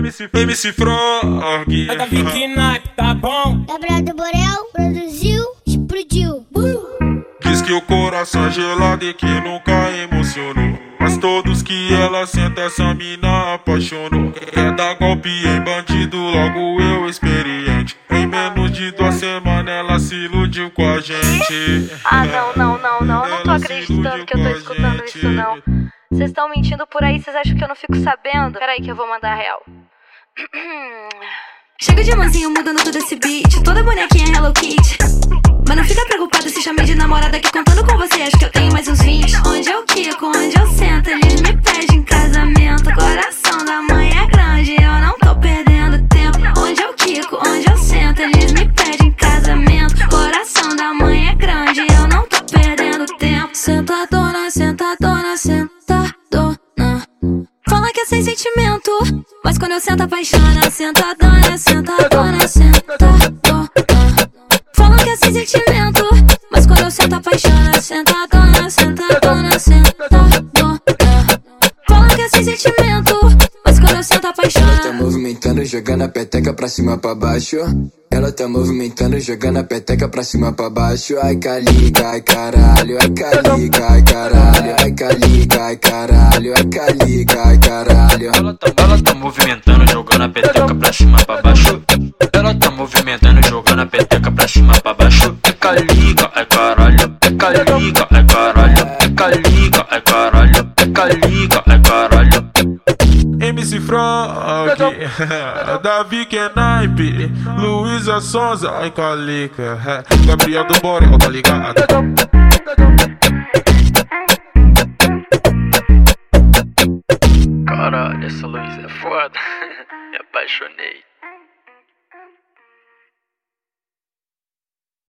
MC, MC Frog. É da Vicky Knife, tá bom? Gabriel do Borel produziu, explodiu. Uh! Diz que o coração é gelado e que nunca emocionou. Mas todos que ela senta, essa mina apaixonou. Quer dar golpe em bandido, logo eu experiente. Em menos de duas semanas ela se iludiu com a gente. Ah, não, não, não, não. Eu não tô acreditando que eu tô escutando isso, não. Vocês estão mentindo por aí, vocês acham que eu não fico sabendo? Peraí que eu vou mandar a real. Chega de mansinho mudando todo esse beat. Toda bonequinha Hello Kitty. Mas não fica preocupada se chamei de namorada que contando sentimento, mas quando eu sento apaixona, sentadona, sentadona, sentadona. Fala que é sem sentimento, mas quando eu sento apaixona, sentadona, sentadona, sentadona. Fala que é sem sentimento, mas quando eu sento Ela tá apaixona. movimentando, jogando a peteca pra cima pra baixo. Ela tá movimentando, jogando a peteca pra cima pra baixo. Ai, calica, ai, caralho. Ai, calica, ai, caralho. Ai, calica, ai, caralho. Ai, calica, ai, caralho. Ela tá, ela tá movimentando, jogando a peteca pra cima pra baixo. Ela tá movimentando, jogando a peteca pra cima pra baixo. É calica, é caralho. É calica, é caralho. É calica, é caralho. Frog, Davi Kenaipe, Luísa Sonza, ai calica, Gabriel do Borel, tá ligado? Caralho, essa luz é foda. Me apaixonei.